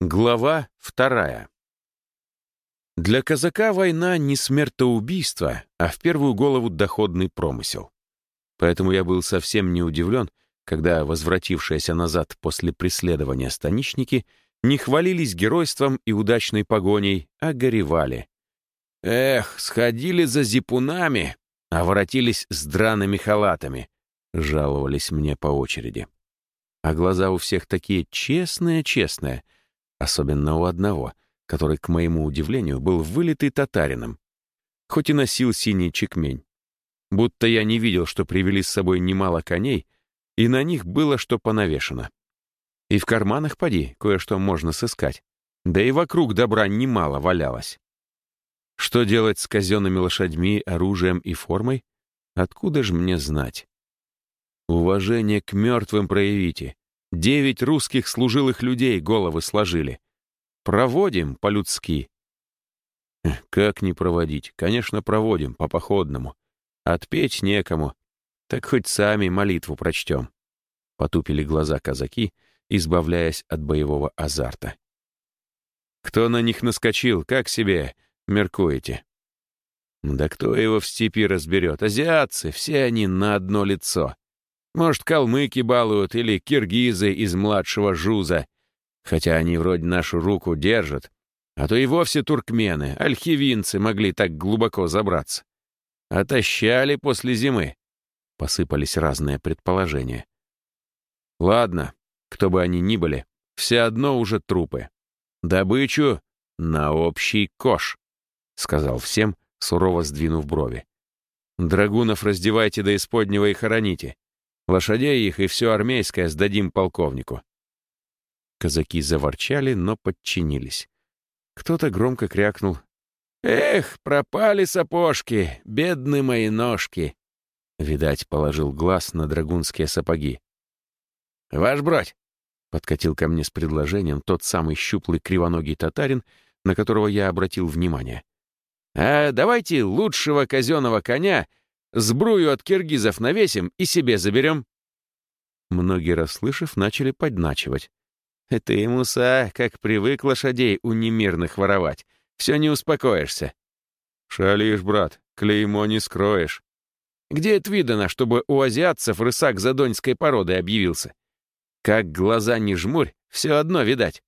Глава вторая. Для казака война не смертоубийство, а в первую голову доходный промысел. Поэтому я был совсем не удивлен, когда возвратившиеся назад после преследования станичники не хвалились геройством и удачной погоней, а горевали. «Эх, сходили за зипунами, а воротились с драными халатами», жаловались мне по очереди. А глаза у всех такие честные-честные — Особенно у одного, который, к моему удивлению, был вылитый татарином, хоть и носил синий чекмень. Будто я не видел, что привели с собой немало коней, и на них было что понавешено. И в карманах, поди, кое-что можно сыскать. Да и вокруг добра немало валялось. Что делать с казенными лошадьми, оружием и формой? Откуда же мне знать? Уважение к мертвым проявите, Девять русских служилых людей головы сложили. Проводим по-людски. Как не проводить? Конечно, проводим, по-походному. Отпеть некому. Так хоть сами молитву прочтем. Потупили глаза казаки, избавляясь от боевого азарта. Кто на них наскочил, как себе меркуете? Да кто его в степи разберет? Азиатцы, все они на одно лицо. Может, калмыки балуют или киргизы из младшего жуза, хотя они вроде нашу руку держат, а то и вовсе туркмены, альхивинцы могли так глубоко забраться. Отощали после зимы. Посыпались разные предположения. Ладно, кто бы они ни были, все одно уже трупы. Добычу на общий кош, сказал всем, сурово сдвинув брови. Драгунов раздевайте до исподнего и хороните. Лошадей их и все армейское сдадим полковнику». Казаки заворчали, но подчинились. Кто-то громко крякнул. «Эх, пропали сапожки, бедные мои ножки!» Видать, положил глаз на драгунские сапоги. «Ваш брать!» — подкатил ко мне с предложением тот самый щуплый кривоногий татарин, на которого я обратил внимание. «А давайте лучшего казенного коня Сбрую от киргизов навесим и себе заберем». Многие, расслышав, начали подначивать. «Это и Муса, как привык лошадей у немирных воровать. Все не успокоишься». «Шалишь, брат, клеймо не скроешь». «Где это видано, чтобы у азиатцев рысак задоньской породы объявился? Как глаза не жмурь, все одно видать».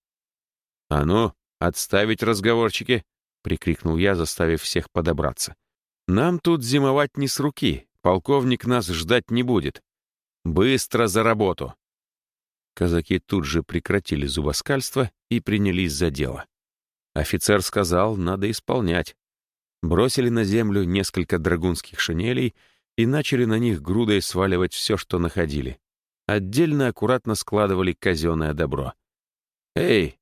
«А ну, отставить разговорчики!» — прикрикнул я, заставив всех подобраться. Нам тут зимовать не с руки, полковник нас ждать не будет. Быстро за работу. Казаки тут же прекратили зубоскальство и принялись за дело. Офицер сказал, надо исполнять. Бросили на землю несколько драгунских шинелей и начали на них грудой сваливать все, что находили. Отдельно аккуратно складывали казенное добро. «Эй,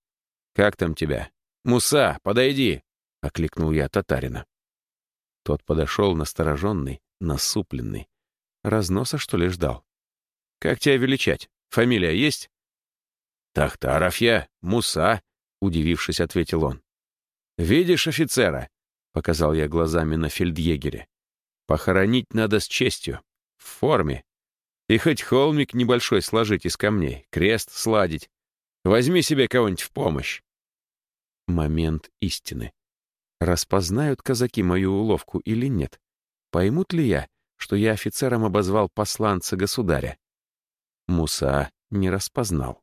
как там тебя? Муса, подойди!» — окликнул я татарина. Тот подошел настороженный, насупленный. Разноса, что ли, ждал? «Как тебя величать? Фамилия есть?» «Тахтаров я, Муса», — удивившись, ответил он. «Видишь офицера?» — показал я глазами на фельдъегере. «Похоронить надо с честью, в форме. И хоть холмик небольшой сложить из камней, крест сладить. Возьми себе кого-нибудь в помощь». Момент истины. Распознают казаки мою уловку или нет? Поймут ли я, что я офицером обозвал посланца государя? Муса не распознал.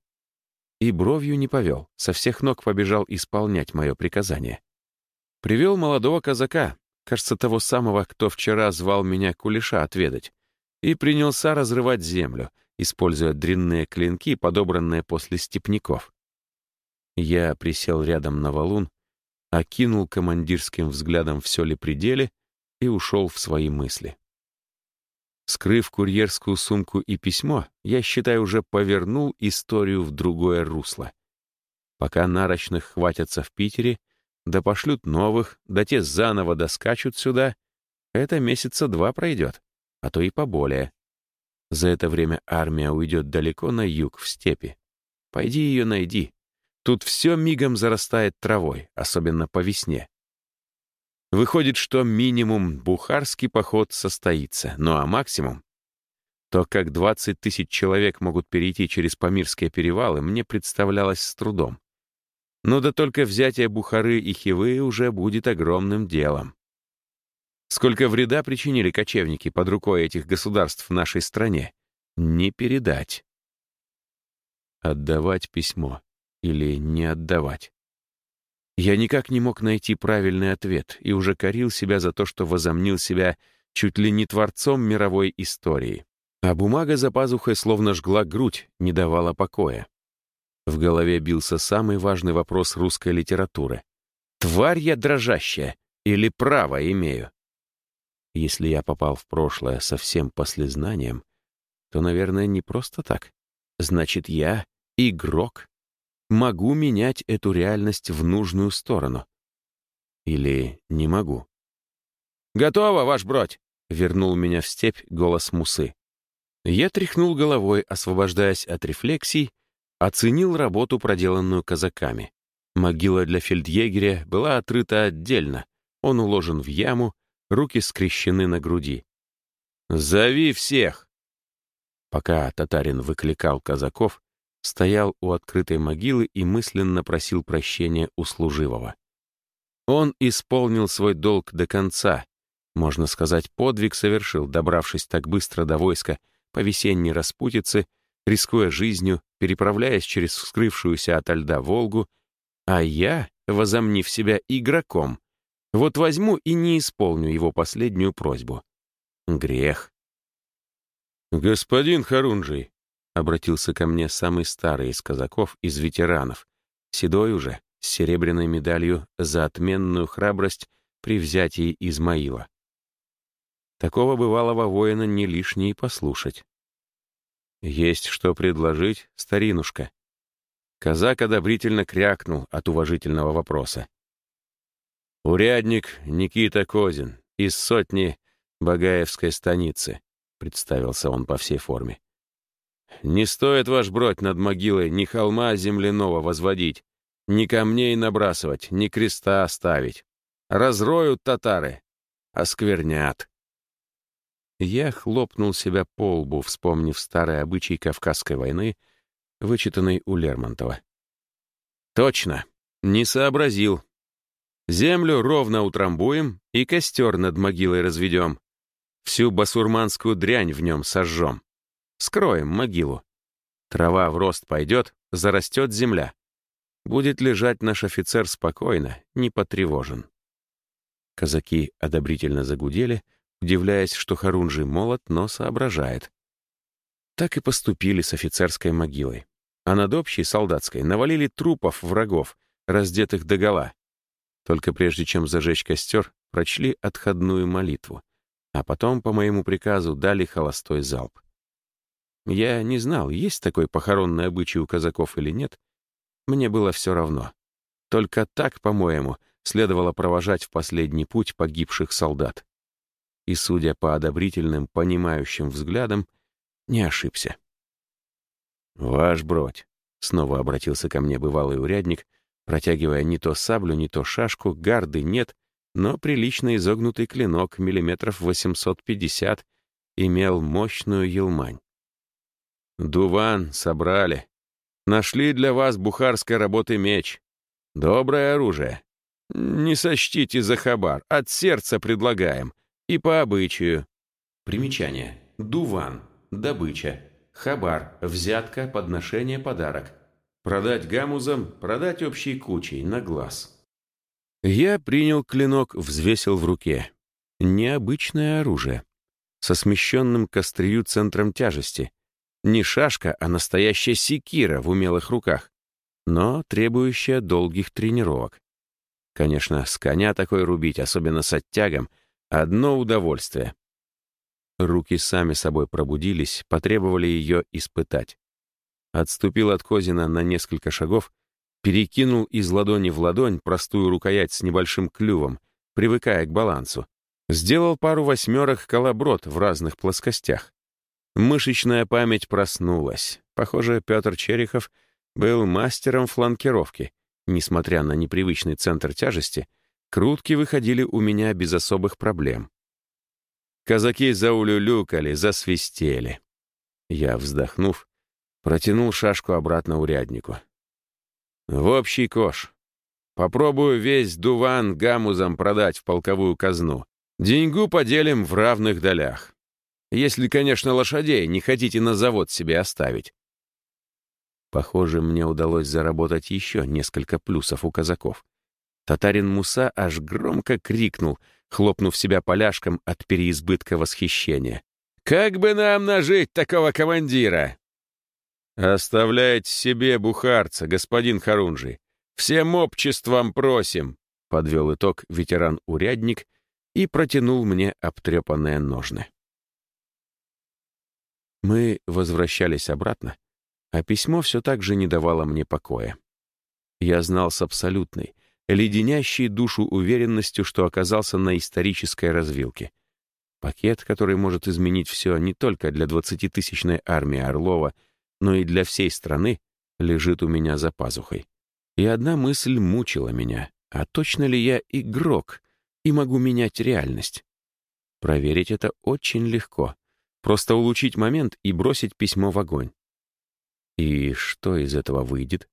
И бровью не повел, со всех ног побежал исполнять мое приказание. Привел молодого казака, кажется, того самого, кто вчера звал меня кулеша отведать, и принялся разрывать землю, используя дрянные клинки, подобранные после степняков. Я присел рядом на валун, окинул командирским взглядом все ли пределе и ушел в свои мысли. Скрыв курьерскую сумку и письмо, я, считай, уже повернул историю в другое русло. Пока нарочных хватятся в Питере, да пошлют новых, да те заново доскачут сюда, это месяца два пройдет, а то и поболее. За это время армия уйдет далеко на юг, в степи. Пойди ее найди, Тут все мигом зарастает травой, особенно по весне. Выходит, что минимум бухарский поход состоится, ну а максимум то, как 20 тысяч человек могут перейти через Памирские перевалы, мне представлялось с трудом. Но да только взятие Бухары и Хивы уже будет огромным делом. Сколько вреда причинили кочевники под рукой этих государств в нашей стране, не передать. Отдавать письмо или не отдавать. Я никак не мог найти правильный ответ и уже корил себя за то, что возомнил себя чуть ли не творцом мировой истории. А бумага за пазухой словно жгла грудь, не давала покоя. В голове бился самый важный вопрос русской литературы. «Тварь я дрожащая или право имею?» Если я попал в прошлое со всем послезнанием, то, наверное, не просто так. Значит, я — игрок. Могу менять эту реальность в нужную сторону. Или не могу. «Готово, ваш бродь!» — вернул меня в степь голос Мусы. Я тряхнул головой, освобождаясь от рефлексий, оценил работу, проделанную казаками. Могила для фельдъегеря была отрыта отдельно. Он уложен в яму, руки скрещены на груди. «Зови всех!» Пока татарин выкликал казаков, стоял у открытой могилы и мысленно просил прощения у служивого. Он исполнил свой долг до конца, можно сказать, подвиг совершил, добравшись так быстро до войска по весенней распутице, рискуя жизнью, переправляясь через вскрывшуюся ото льда Волгу, а я, возомнив себя игроком, вот возьму и не исполню его последнюю просьбу. Грех. «Господин Харунжий», — обратился ко мне самый старый из казаков, из ветеранов, седой уже, с серебряной медалью за отменную храбрость при взятии Измаила. Такого бывалого воина не лишнее послушать. «Есть что предложить, старинушка?» Казак одобрительно крякнул от уважительного вопроса. «Урядник Никита Козин из сотни Багаевской станицы», представился он по всей форме. «Не стоит ваш бродь над могилой ни холма земляного возводить, ни камней набрасывать, ни креста ставить. Разроют татары, осквернят». Я хлопнул себя по лбу, вспомнив старый обычай Кавказской войны, вычитанный у Лермонтова. «Точно, не сообразил. Землю ровно утрамбуем и костер над могилой разведем. Всю басурманскую дрянь в нем сожжем. Скроем могилу. Трава в рост пойдет, зарастет земля. Будет лежать наш офицер спокойно, не потревожен». Казаки одобрительно загудели, удивляясь, что Харунжий молод, но соображает. Так и поступили с офицерской могилой. А над общей солдатской навалили трупов врагов, раздетых догола. Только прежде чем зажечь костер, прочли отходную молитву, а потом, по моему приказу, дали холостой залп. Я не знал, есть такой похоронный обычай у казаков или нет. Мне было все равно. Только так, по-моему, следовало провожать в последний путь погибших солдат и, судя по одобрительным, понимающим взглядам, не ошибся. «Ваш бродь», — снова обратился ко мне бывалый урядник, протягивая не то саблю, не то шашку, гарды нет, но прилично изогнутый клинок миллиметров 850 имел мощную елмань. «Дуван собрали. Нашли для вас бухарской работы меч. Доброе оружие. Не сочтите за хабар, от сердца предлагаем. И по обычаю. Примечание. Дуван. Добыча. Хабар. Взятка, подношение, подарок. Продать гамузам, продать общей кучей, на глаз. Я принял клинок, взвесил в руке. Необычное оружие. Со смещенным к острию центром тяжести. Не шашка, а настоящая секира в умелых руках. Но требующая долгих тренировок. Конечно, с коня такой рубить, особенно с оттягом — Одно удовольствие. Руки сами собой пробудились, потребовали ее испытать. Отступил от Козина на несколько шагов, перекинул из ладони в ладонь простую рукоять с небольшим клювом, привыкая к балансу. Сделал пару восьмерок колоброд в разных плоскостях. Мышечная память проснулась. Похоже, Петр Черехов был мастером фланкировки. Несмотря на непривычный центр тяжести — Крутки выходили у меня без особых проблем. Казаки заулюлюкали, засвистели. Я, вздохнув, протянул шашку обратно уряднику. В общий кош. Попробую весь дуван гамузом продать в полковую казну. Деньгу поделим в равных долях. Если, конечно, лошадей не хотите на завод себе оставить. Похоже, мне удалось заработать еще несколько плюсов у казаков. Татарин Муса аж громко крикнул, хлопнув себя поляшком от переизбытка восхищения. «Как бы нам нажить такого командира?» «Оставляйте себе бухарца, господин Харунжий. Всем обществом просим», — подвел итог ветеран-урядник и протянул мне обтрепанные ножны. Мы возвращались обратно, а письмо все так же не давало мне покоя. Я знал с абсолютной, леденящей душу уверенностью, что оказался на исторической развилке. Пакет, который может изменить все не только для двадцатитысячной армии Орлова, но и для всей страны, лежит у меня за пазухой. И одна мысль мучила меня. А точно ли я игрок и могу менять реальность? Проверить это очень легко. Просто улучшить момент и бросить письмо в огонь. И что из этого выйдет?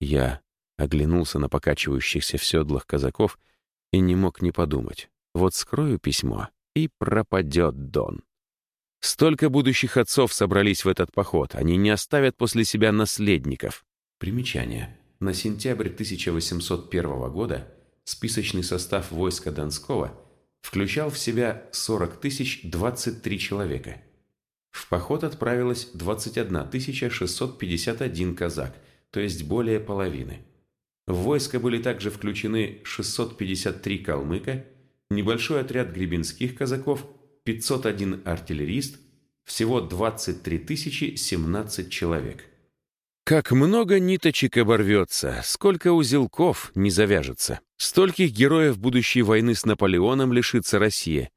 Я оглянулся на покачивающихся в седлах казаков и не мог не подумать. Вот скрою письмо, и пропадет Дон. Столько будущих отцов собрались в этот поход, они не оставят после себя наследников. Примечание. На сентябрь 1801 года списочный состав войска Донского включал в себя 40 тысяч 23 человека. В поход отправилось 21 651 казак, то есть более половины. В войско были также включены 653 калмыка, небольшой отряд гребенских казаков, 501 артиллерист, всего 23 017 человек. Как много ниточек оборвется, сколько узелков не завяжется. Стольких героев будущей войны с Наполеоном лишится Россия.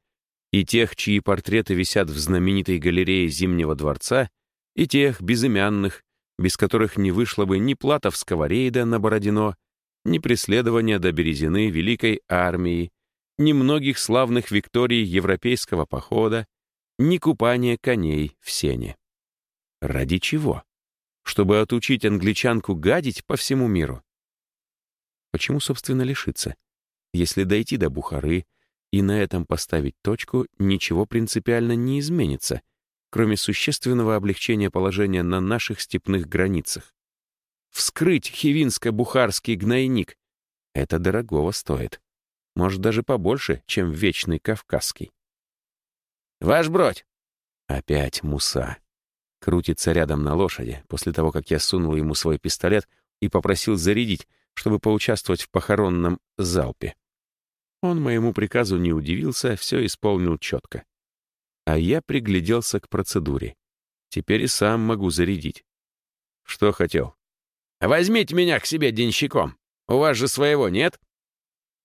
И тех, чьи портреты висят в знаменитой галерее Зимнего дворца, и тех безымянных, без которых не вышло бы ни платовского рейда на Бородино, ни преследования до Березины Великой армии, ни многих славных викторий европейского похода, ни купания коней в сене. Ради чего? Чтобы отучить англичанку гадить по всему миру? Почему, собственно, лишиться? Если дойти до Бухары и на этом поставить точку, ничего принципиально не изменится, кроме существенного облегчения положения на наших степных границах. Вскрыть хивинско-бухарский гнойник — это дорогого стоит. Может, даже побольше, чем вечный кавказский. «Ваш бродь!» Опять Муса. Крутится рядом на лошади, после того, как я сунул ему свой пистолет и попросил зарядить, чтобы поучаствовать в похоронном залпе. Он моему приказу не удивился, все исполнил четко. А я пригляделся к процедуре. Теперь и сам могу зарядить. Что хотел? Возьмите меня к себе денщиком. У вас же своего нет?»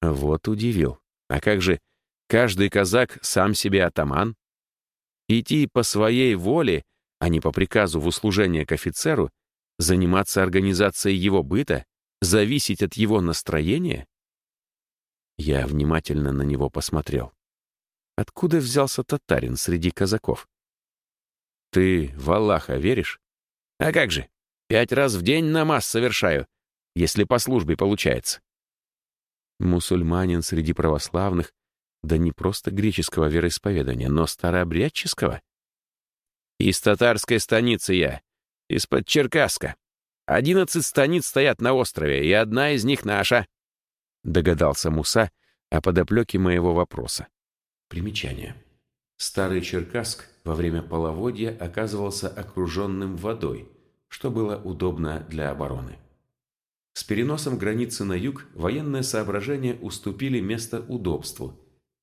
Вот удивил. А как же, каждый казак сам себе атаман? Идти по своей воле, а не по приказу в услужение к офицеру, заниматься организацией его быта, зависеть от его настроения? Я внимательно на него посмотрел. Откуда взялся татарин среди казаков? Ты в Аллаха веришь? А как же? Пять раз в день намаз совершаю, если по службе получается. Мусульманин среди православных, да не просто греческого вероисповедания, но старообрядческого. Из татарской станицы я, из-под Черкасска. Одиннадцать станиц стоят на острове, и одна из них наша. Догадался Муса о подоплеке моего вопроса. Примечание. Старый Черкасск во время половодья оказывался окруженным водой — что было удобно для обороны. С переносом границы на юг военные соображения уступили место удобству,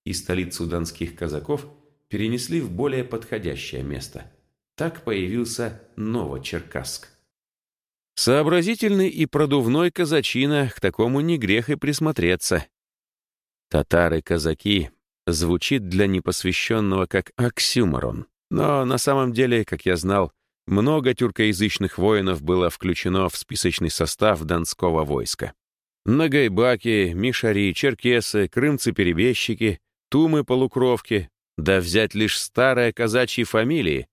и столицу донских казаков перенесли в более подходящее место. Так появился Новочеркасск. Сообразительный и продувной казачина, к такому не грех и присмотреться. Татары-казаки звучит для непосвященного как оксюморон, но на самом деле, как я знал, много тюркоязычных воинов было включено в списочный состав донского войска. Нагайбаки, мишари, черкесы, крымцы-перебежчики, тумы-полукровки, да взять лишь старые казачьи фамилии.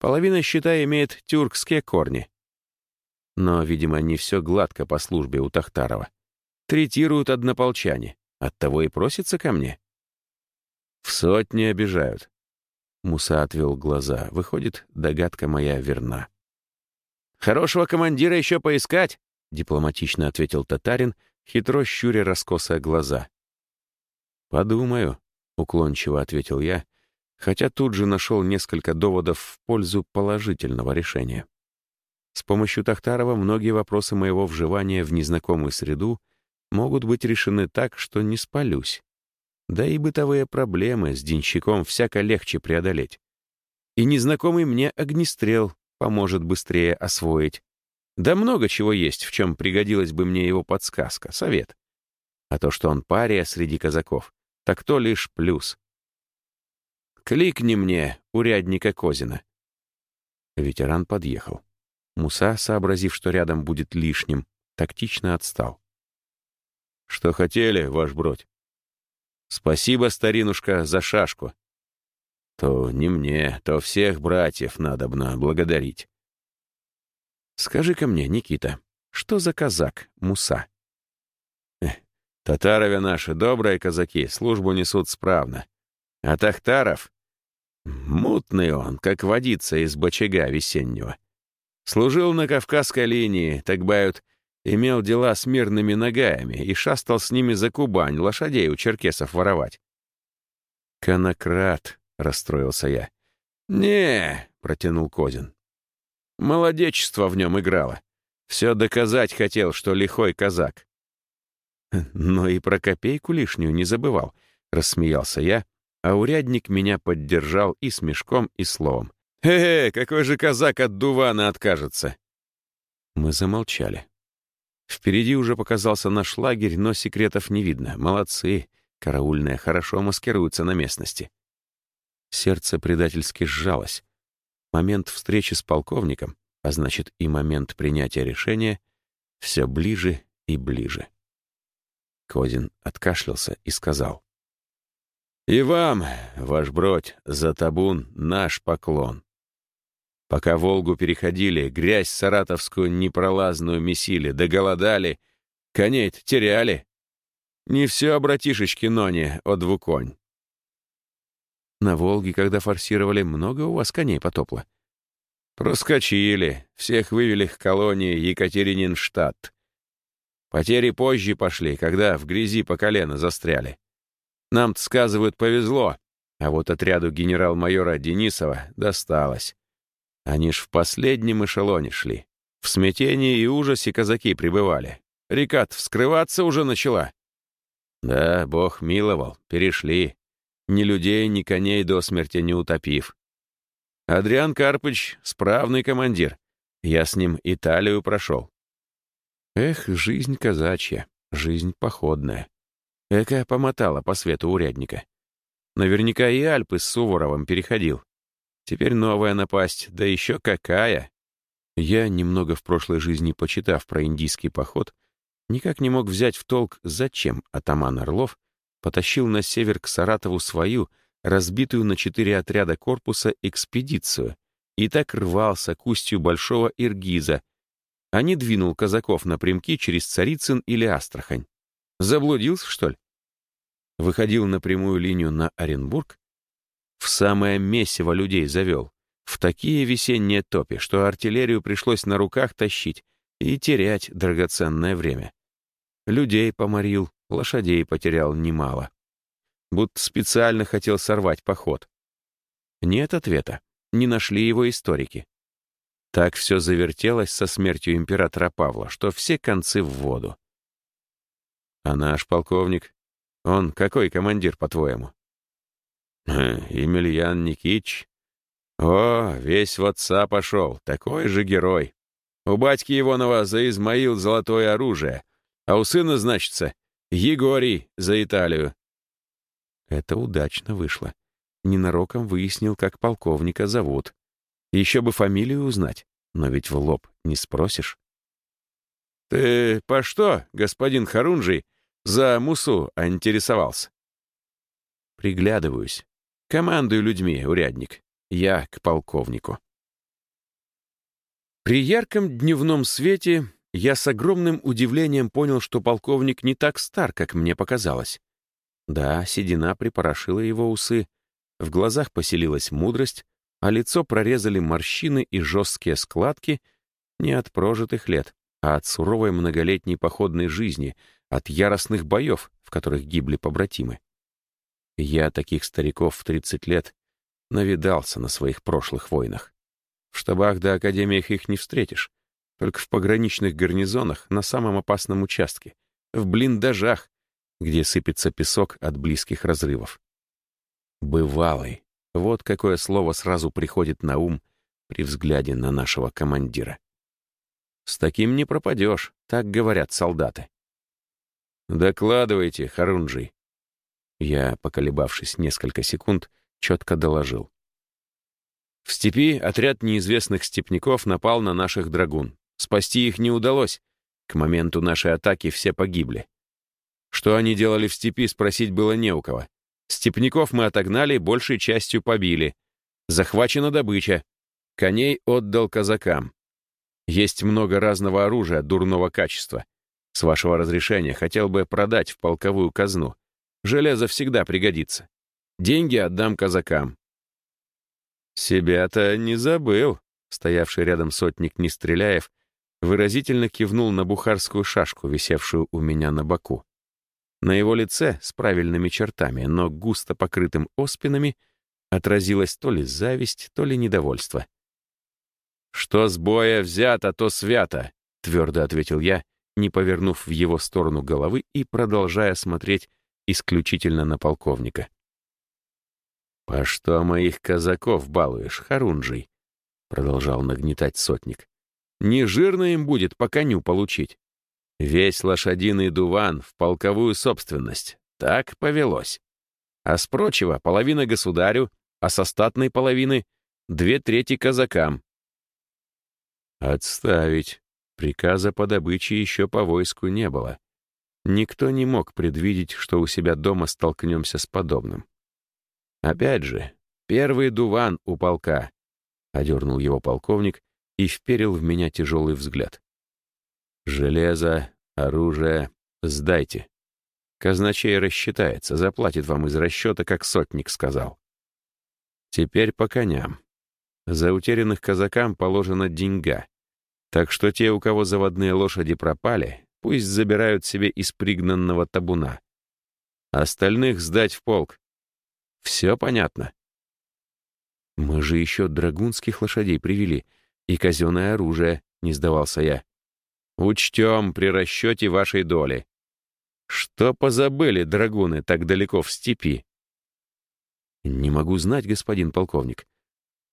Половина, считай, имеет тюркские корни. Но, видимо, не все гладко по службе у Тахтарова. Третируют однополчане. Оттого и просятся ко мне. В сотни обижают. Муса отвел глаза. Выходит, догадка моя верна. «Хорошего командира еще поискать!» — дипломатично ответил татарин, хитро щуря раскосые глаза. «Подумаю», — уклончиво ответил я, хотя тут же нашел несколько доводов в пользу положительного решения. С помощью Тахтарова многие вопросы моего вживания в незнакомую среду могут быть решены так, что не спалюсь. Да и бытовые проблемы с денщиком всяко легче преодолеть. И незнакомый мне огнестрел поможет быстрее освоить. Да много чего есть, в чем пригодилась бы мне его подсказка, совет. А то, что он пария среди казаков, так то лишь плюс. «Кликни мне, урядника Козина». Ветеран подъехал. Муса, сообразив, что рядом будет лишним, тактично отстал. «Что хотели, ваш бродь?» «Спасибо, старинушка, за шашку». «То не мне, то всех братьев надобно благодарить». «Скажи-ка мне, Никита, что за казак Муса?» «Татарове наши добрые казаки службу несут справно. А Тахтаров — мутный он, как водица из бочага весеннего. Служил на Кавказской линии, так бают, имел дела с мирными ногаями и шастал с ними за Кубань лошадей у черкесов воровать. «Конократ», — расстроился я. «Не», — протянул Козин. «Молодечество в нем играло. Все доказать хотел, что лихой казак». «Но и про копейку лишнюю не забывал», — рассмеялся я, а урядник меня поддержал и смешком, и словом. «Э, какой же казак от Дувана откажется?» Мы замолчали. Впереди уже показался наш лагерь, но секретов не видно. Молодцы, караульные хорошо маскируются на местности. Сердце предательски сжалось. Момент встречи с полковником, а значит и момент принятия решения, все ближе и ближе. Козин откашлялся и сказал. «И вам, ваш бродь, за табун наш поклон. Пока Волгу переходили, грязь саратовскую непролазную месили, доголодали, коней теряли. Не все, братишечки Нони, о двуконь. На Волге, когда форсировали, много у вас коней потопло? Проскочили, всех вывели к колонии Екатерининштадт. Потери позже пошли, когда в грязи по колено застряли. Нам-то, сказывают, повезло, а вот отряду генерал-майора Денисова досталось. Они ж в последнем эшелоне шли. В смятении и ужасе казаки пребывали. Рекат вскрываться уже начала. Да, бог миловал, перешли. Ни людей, ни коней до смерти не утопив. Адриан Карпыч — справный командир. Я с ним Италию прошел. Эх, жизнь казачья, жизнь походная. Эка помотала по свету урядника. Наверняка и Альпы с Суворовым переходил. Теперь новая напасть, да еще какая! Я, немного в прошлой жизни почитав про индийский поход, никак не мог взять в толк, зачем атаман Орлов потащил на север к Саратову свою, разбитую на четыре отряда корпуса, экспедицию, и так рвался к устью Большого Иргиза, а не двинул казаков напрямки через Царицын или Астрахань. Заблудился, что ли? Выходил на прямую линию на Оренбург, в самое месиво людей завел, в такие весенние топи, что артиллерию пришлось на руках тащить и терять драгоценное время. Людей поморил, лошадей потерял немало. Будто специально хотел сорвать поход. Нет ответа, не нашли его историки. Так все завертелось со смертью императора Павла, что все концы в воду. А наш полковник, он какой командир, по-твоему? Емельян Никич. О, весь в отца пошел, такой же герой. У батьки Иванова за Измаил золотое оружие, а у сына, значится, Егорий за Италию. Это удачно вышло. Ненароком выяснил, как полковника зовут. Еще бы фамилию узнать, но ведь в лоб не спросишь. «Ты по что, господин Харунжий, за Мусу интересовался?» «Приглядываюсь. Командую людьми, урядник. Я к полковнику. При ярком дневном свете я с огромным удивлением понял, что полковник не так стар, как мне показалось. Да, седина припорошила его усы, в глазах поселилась мудрость, а лицо прорезали морщины и жесткие складки не от прожитых лет, а от суровой многолетней походной жизни, от яростных боев, в которых гибли побратимы. Я таких стариков в 30 лет навидался на своих прошлых войнах. В штабах да академиях их не встретишь, только в пограничных гарнизонах на самом опасном участке, в блиндажах, где сыпется песок от близких разрывов. Бывалый. Вот какое слово сразу приходит на ум при взгляде на нашего командира. С таким не пропадешь, так говорят солдаты. «Докладывайте, Харунжий». Я, поколебавшись несколько секунд, четко доложил. В степи отряд неизвестных степняков напал на наших драгун. Спасти их не удалось. К моменту нашей атаки все погибли. Что они делали в степи, спросить было не у кого. Степняков мы отогнали, большей частью побили. Захвачена добыча. Коней отдал казакам. Есть много разного оружия дурного качества. С вашего разрешения хотел бы продать в полковую казну. Железо всегда пригодится. Деньги отдам казакам. Себя-то не забыл. Стоявший рядом сотник Нестреляев выразительно кивнул на бухарскую шашку, висевшую у меня на боку. На его лице, с правильными чертами, но густо покрытым оспинами, отразилась то ли зависть, то ли недовольство. «Что с боя взято, то свято», — твердо ответил я, не повернув в его сторону головы и продолжая смотреть исключительно на полковника. «По что моих казаков балуешь, Харунжий?» — продолжал нагнетать сотник. «Не жирно им будет по коню получить. Весь лошадиный дуван в полковую собственность. Так повелось. А с прочего половина государю, а с остатной половины две трети казакам. Отставить. Приказа по добыче еще по войску не было. Никто не мог предвидеть, что у себя дома столкнемся с подобным. Опять же, первый дуван у полка. Одернул его полковник и вперил в меня тяжелый взгляд. Железо, оружие сдайте. Казначей рассчитается, заплатит вам из расчета, как сотник сказал. Теперь по коням. За утерянных казакам положена деньга. Так что те, у кого заводные лошади пропали, пусть забирают себе из пригнанного табуна. Остальных сдать в полк. Все понятно? Мы же еще драгунских лошадей привели и казенное оружие, не сдавался я. Учтем при расчете вашей доли. Что позабыли драгуны так далеко в степи? Не могу знать, господин полковник.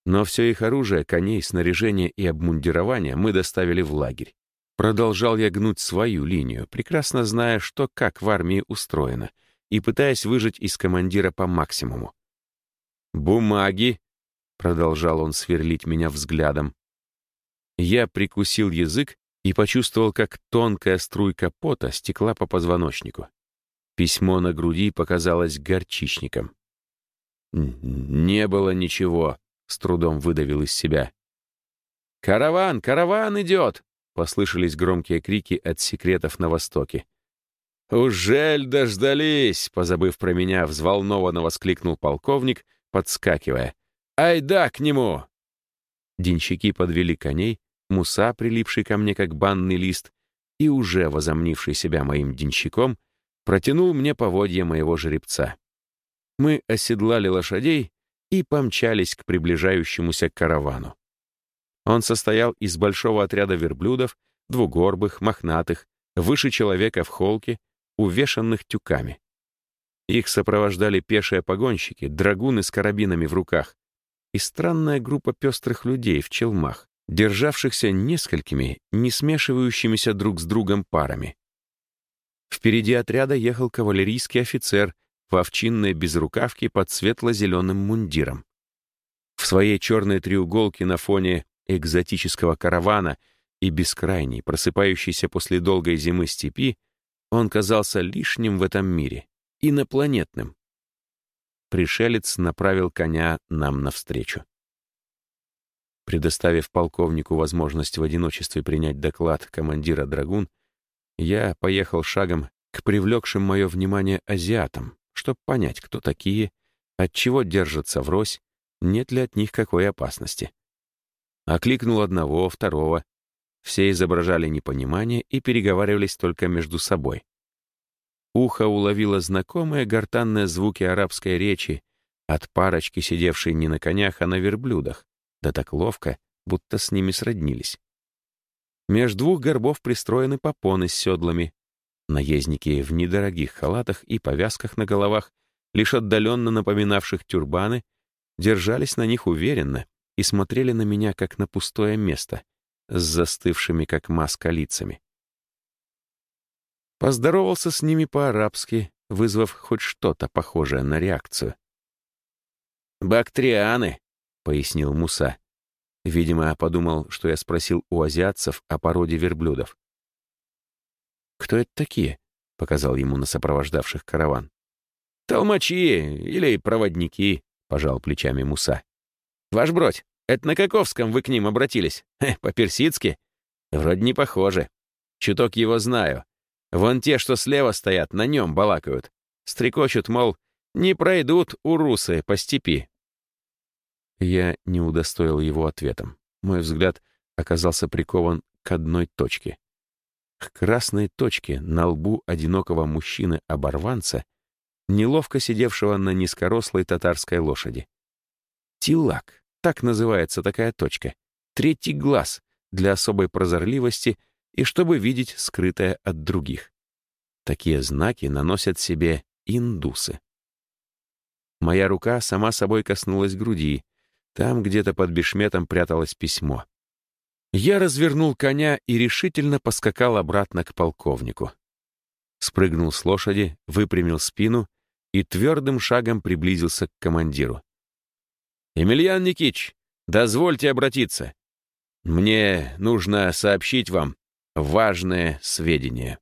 Но все их оружие, коней, снаряжение и обмундирование мы доставили в лагерь. Продолжал я гнуть свою линию, прекрасно зная, что как в армии устроено, и пытаясь выжать из командира по максимуму. «Бумаги!» — продолжал он сверлить меня взглядом. Я прикусил язык и почувствовал, как тонкая струйка пота стекла по позвоночнику. Письмо на груди показалось горчичником. «Не было ничего», — с трудом выдавил из себя. «Караван! Караван идет!» — послышались громкие крики от секретов на востоке. «Ужель дождались!» — позабыв про меня, взволнованно воскликнул полковник, подскакивая. «Айда к нему!» Денщики подвели коней, Муса, прилипший ко мне как банный лист, и уже возомнивший себя моим денщиком, протянул мне поводья моего жеребца. Мы оседлали лошадей и помчались к приближающемуся каравану. Он состоял из большого отряда верблюдов, двугорбых, мохнатых, выше человека в холке, увешанных тюками. Их сопровождали пешие погонщики, драгуны с карабинами в руках и странная группа пестрых людей в челмах, державшихся несколькими, не смешивающимися друг с другом парами. Впереди отряда ехал кавалерийский офицер в овчинной безрукавке под светло-зеленым мундиром. В своей черной треуголке на фоне экзотического каравана и бескрайней, просыпающейся после долгой зимы степи, он казался лишним в этом мире, инопланетным. Пришелец направил коня нам навстречу. Предоставив полковнику возможность в одиночестве принять доклад командира «Драгун», я поехал шагом к привлекшим мое внимание азиатам, чтобы понять, кто такие, от чего держатся врозь, нет ли от них какой опасности. Окликнул одного, второго. Все изображали непонимание и переговаривались только между собой. Ухо уловило знакомые гортанные звуки арабской речи от парочки, сидевшей не на конях, а на верблюдах, да так ловко, будто с ними сроднились. Меж двух горбов пристроены попоны с седлами. Наездники в недорогих халатах и повязках на головах, лишь отдаленно напоминавших тюрбаны, держались на них уверенно и смотрели на меня, как на пустое место, с застывшими, как маска, лицами. Поздоровался с ними по-арабски, вызвав хоть что-то похожее на реакцию. «Бактрианы», — пояснил Муса. Видимо, подумал, что я спросил у азиатцев о породе верблюдов. «Кто это такие?» — показал ему на сопровождавших караван. «Толмачи или проводники», — пожал плечами Муса. «Ваш бродь, это на Каковском вы к ним обратились? По-персидски? Вроде не похоже. Чуток его знаю. Вон те, что слева стоят, на нем балакают. Стрекочут, мол, не пройдут урусы по степи. Я не удостоил его ответом. Мой взгляд оказался прикован к одной точке. К красной точке на лбу одинокого мужчины-оборванца, неловко сидевшего на низкорослой татарской лошади. Тилак, так называется такая точка. Третий глаз для особой прозорливости — и чтобы видеть скрытое от других. Такие знаки наносят себе индусы. Моя рука сама собой коснулась груди. Там где-то под бешметом пряталось письмо. Я развернул коня и решительно поскакал обратно к полковнику. Спрыгнул с лошади, выпрямил спину и твердым шагом приблизился к командиру. «Емельян Никич, дозвольте обратиться. Мне нужно сообщить вам, важное сведение.